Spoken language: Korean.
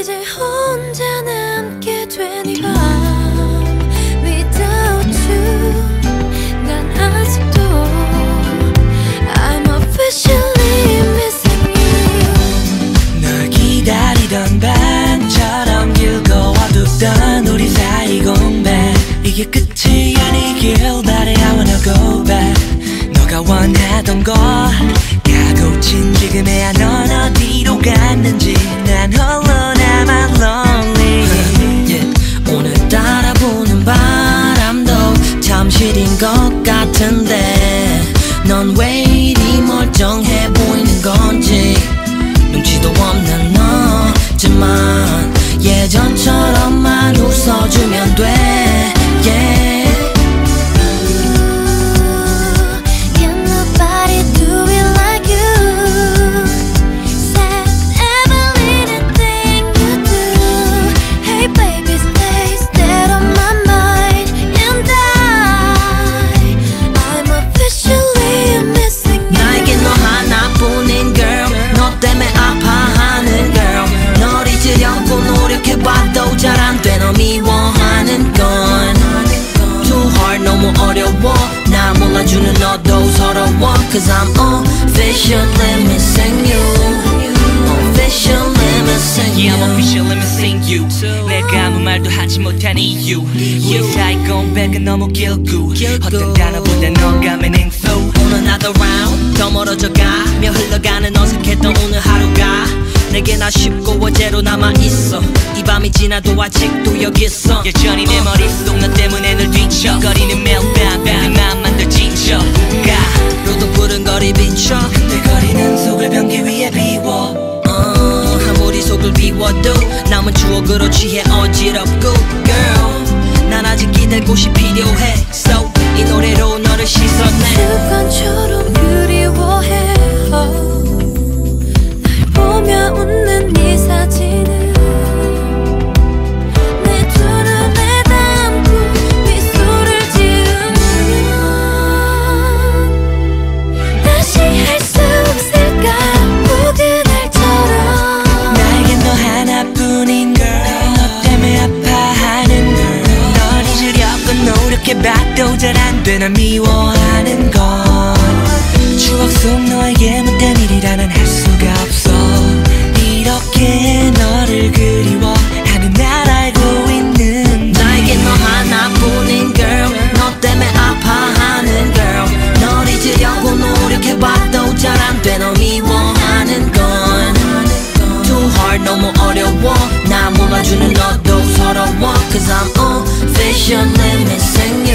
이제 혼자 남게 되니 밤 Without you 난 아직도 I'm officially missing you. 널 기다리던 밤처럼 길고 어둡던 우리 사이 공백 이게 끝이 아니길 바래 I wanna go back. 너가 원하던 걸 가고친 지금의 넌 어디로 갔는지 같은데 넌 왜 이리 멀쩡해 보이는 건지 눈치도 없는 너지만 예전처럼만 웃어 Cause I'm officially missing you. Officially missing Yeah, I'm you. officially missing you. 내가 아무 말도 하지 못한 이유. 우리 사이 공백은 너무 길고. 어떤 단어보다 너가 meaning so 오늘 another round 더 멀어져가며 흘러가는 어색했던 오늘 하루가. 내겐 아쉽고 어제로 남아있어. 이 밤이 지나도 아직도 여기 있어. 여전히 내 머릿속 너 때문에 늘 뒤척거리는 매일 추억으로 취해 어지럽고. Girl 난 아직 기댈 곳이 필요해. So 잊으려고 노력해봐도 잘안돼난 미워하는 건 추억 속 너에게 못된 일이라는 할 수가 없어 서러워 Cause I'm officially missing you